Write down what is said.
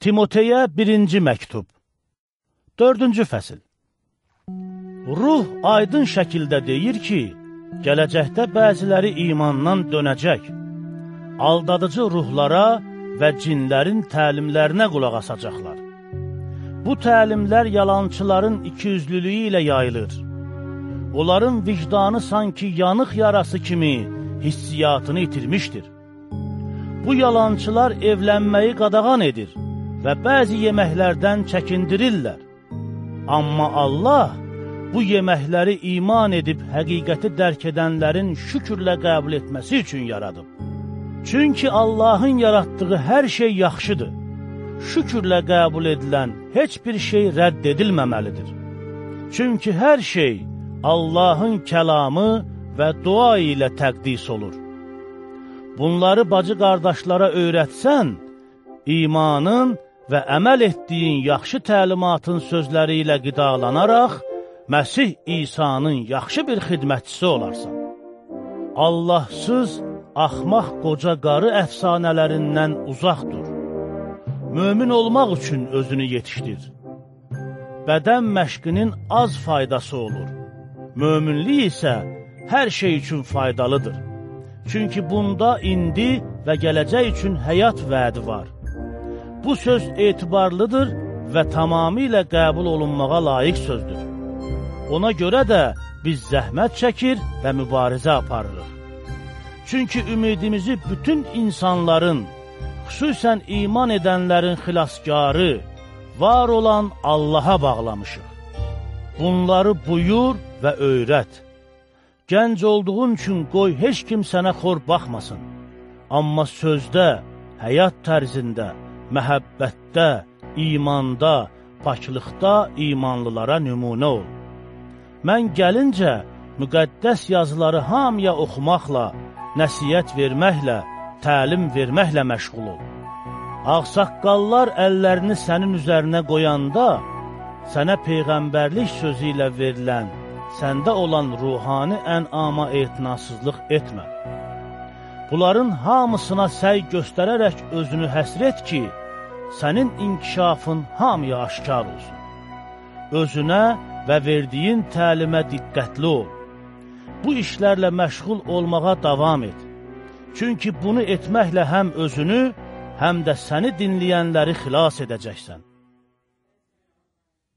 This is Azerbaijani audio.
Timoteyə birinci məktub Dördüncü fəsil Ruh aydın şəkildə deyir ki, gələcəkdə bəziləri imandan dönəcək, aldadıcı ruhlara və cinlərin təlimlərinə qulaq asacaqlar. Bu təlimlər yalançıların ikiyüzlülüyü ilə yayılır. Onların vicdanı sanki yanıq yarası kimi hissiyatını itirmişdir. Bu yalançılar evlənməyi qadağan edir və bəzi yeməklərdən çəkindirirlər. Amma Allah bu yeməkləri iman edib həqiqəti dərk edənlərin şükürlə qəbul etməsi üçün yaradıb. Çünki Allahın yaratdığı hər şey yaxşıdır. Şükürlə qəbul edilən heç bir şey rədd edilməməlidir. Çünki hər şey Allahın kəlamı və dua ilə təqdis olur. Bunları bacı qardaşlara öyrətsən, imanın və əməl etdiyin yaxşı təlimatın sözləri ilə qidalanaraq, Məsih İsa'nın yaxşı bir xidmətçisi olarsan. Allahsız, axmaq qoca qarı əfsanələrindən uzaq dur. Mömin olmaq üçün özünü yetişdir. Bədən məşqinin az faydası olur. Möminlik isə hər şey üçün faydalıdır. Çünki bunda indi və gələcək üçün həyat vədi var. Bu söz etibarlıdır və tamamilə qəbul olunmağa layiq sözdür. Ona görə də biz zəhmət çəkir və mübarizə aparırıq. Çünki ümidimizi bütün insanların, xüsusən iman edənlərin xilaskarı, var olan Allaha bağlamışıq. Bunları buyur və öyrət. Gənc olduğun üçün qoy heç kim sənə xor baxmasın. Amma sözdə, həyat tərzində, məhəbbətdə, imanda, paklıqda imanlılara nümunə ol. Mən gəlincə, müqəddəs yazıları hamıya oxumaqla, nəsiyyət verməklə, təlim verməklə məşğul ol. Ağsaqqallar əllərini sənin üzərinə qoyanda, sənə peyğəmbərlik sözü ilə verilən, səndə olan ruhani ənama etinasızlıq etmə. Bunların hamısına səy göstərərək özünü həsr et ki, sənin inkişafın hamıya aşkar olsun. Özünə və verdiyin təlimə diqqətli ol. Bu işlərlə məşğul olmağa davam et. Çünki bunu etməklə həm özünü, həm də səni dinləyənləri xilas edəcəksən.